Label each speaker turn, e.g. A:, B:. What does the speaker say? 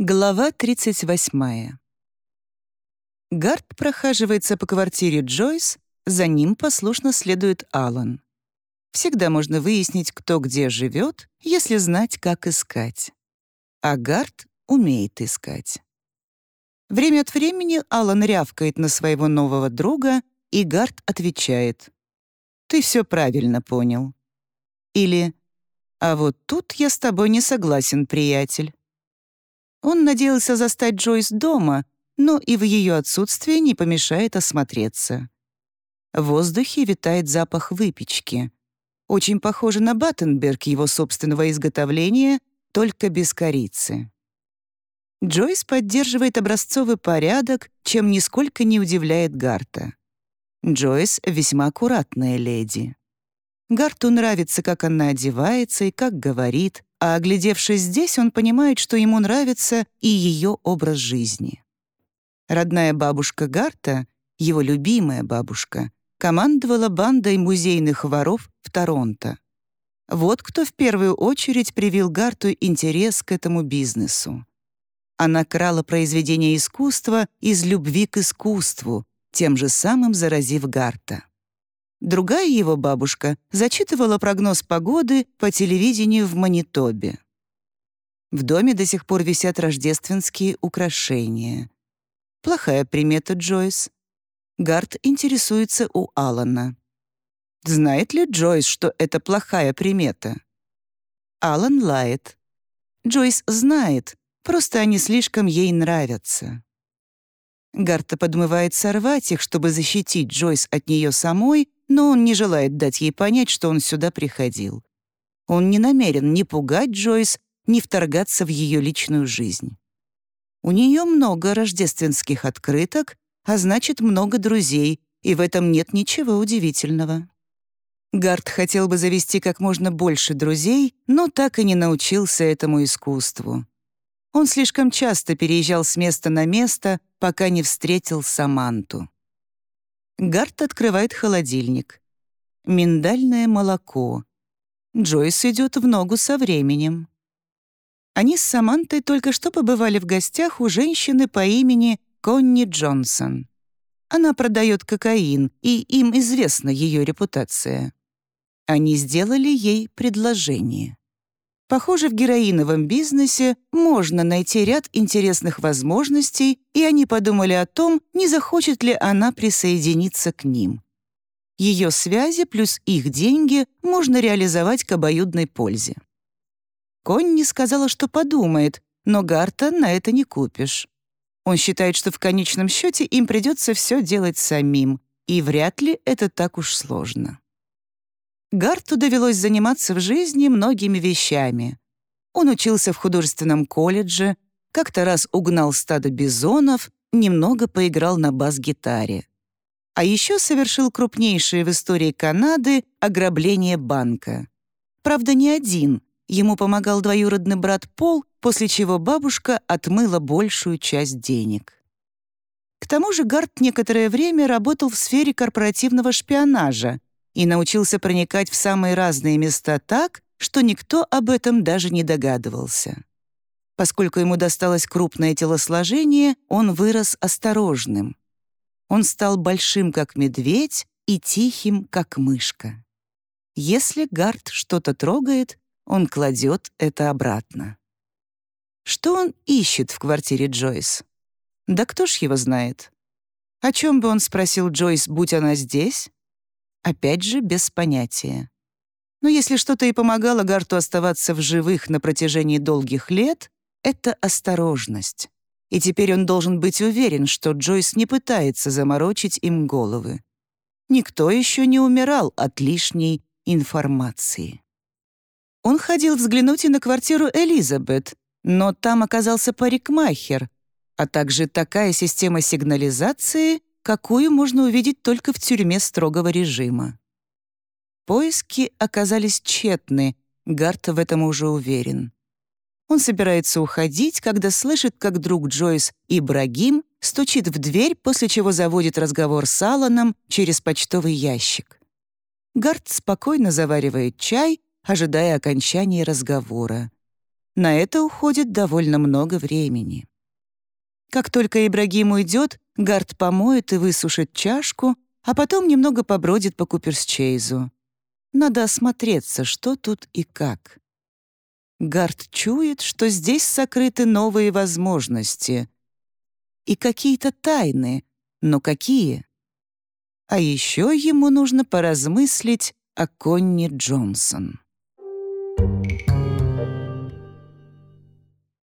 A: Глава 38. Гард прохаживается по квартире Джойс, за ним послушно следует Алан. Всегда можно выяснить, кто где живет, если знать, как искать. А Гард умеет искать. Время от времени Алан рявкает на своего нового друга, и Гард отвечает. «Ты все правильно понял». Или «А вот тут я с тобой не согласен, приятель». Он надеялся застать Джойс дома, но и в ее отсутствие не помешает осмотреться. В воздухе витает запах выпечки. Очень похоже на Баттенберг его собственного изготовления, только без корицы. Джойс поддерживает образцовый порядок, чем нисколько не удивляет Гарта. Джойс — весьма аккуратная леди. Гарту нравится, как она одевается и как говорит, а оглядевшись здесь, он понимает, что ему нравится и ее образ жизни. Родная бабушка Гарта, его любимая бабушка, командовала бандой музейных воров в Торонто. Вот кто в первую очередь привил Гарту интерес к этому бизнесу. Она крала произведения искусства из любви к искусству, тем же самым заразив Гарта. Другая его бабушка зачитывала прогноз погоды по телевидению в Манитобе. В доме до сих пор висят рождественские украшения. Плохая примета Джойс. Гарт интересуется у Алана. Знает ли Джойс, что это плохая примета? Алан лает. Джойс знает, просто они слишком ей нравятся. Гарта подмывает сорвать их, чтобы защитить Джойс от нее самой, но он не желает дать ей понять, что он сюда приходил. Он не намерен ни пугать Джойс, ни вторгаться в ее личную жизнь. У нее много рождественских открыток, а значит, много друзей, и в этом нет ничего удивительного. Гард хотел бы завести как можно больше друзей, но так и не научился этому искусству. Он слишком часто переезжал с места на место, пока не встретил Саманту. Гарт открывает холодильник. Миндальное молоко. Джойс идет в ногу со временем. Они с Самантой только что побывали в гостях у женщины по имени Конни Джонсон. Она продает кокаин, и им известна ее репутация. Они сделали ей предложение. Похоже, в героиновом бизнесе можно найти ряд интересных возможностей, и они подумали о том, не захочет ли она присоединиться к ним. Ее связи плюс их деньги можно реализовать к обоюдной пользе. Конни сказала, что подумает, но Гарта на это не купишь. Он считает, что в конечном счете им придется все делать самим, и вряд ли это так уж сложно. Гарту довелось заниматься в жизни многими вещами. Он учился в художественном колледже, как-то раз угнал стадо бизонов, немного поиграл на бас-гитаре. А еще совершил крупнейшее в истории Канады ограбление банка. Правда, не один. Ему помогал двоюродный брат Пол, после чего бабушка отмыла большую часть денег. К тому же Гарт некоторое время работал в сфере корпоративного шпионажа, и научился проникать в самые разные места так, что никто об этом даже не догадывался. Поскольку ему досталось крупное телосложение, он вырос осторожным. Он стал большим, как медведь, и тихим, как мышка. Если Гард что-то трогает, он кладет это обратно. Что он ищет в квартире Джойс? Да кто ж его знает? О чем бы он спросил Джойс, будь она здесь? Опять же, без понятия. Но если что-то и помогало Гарту оставаться в живых на протяжении долгих лет, это осторожность. И теперь он должен быть уверен, что Джойс не пытается заморочить им головы. Никто еще не умирал от лишней информации. Он ходил взглянуть и на квартиру Элизабет, но там оказался парикмахер, а также такая система сигнализации, какую можно увидеть только в тюрьме строгого режима. Поиски оказались тщетны, Гарт в этом уже уверен. Он собирается уходить, когда слышит, как друг Джойс Ибрагим стучит в дверь, после чего заводит разговор с Алланом через почтовый ящик. Гарт спокойно заваривает чай, ожидая окончания разговора. На это уходит довольно много времени. Как только Ибрагим уйдет, Гард помоет и высушит чашку, а потом немного побродит по Куперсчейзу. Надо осмотреться, что тут и как. Гард чует, что здесь сокрыты новые возможности. И какие-то тайны, но какие? А еще ему нужно поразмыслить о Конни Джонсон.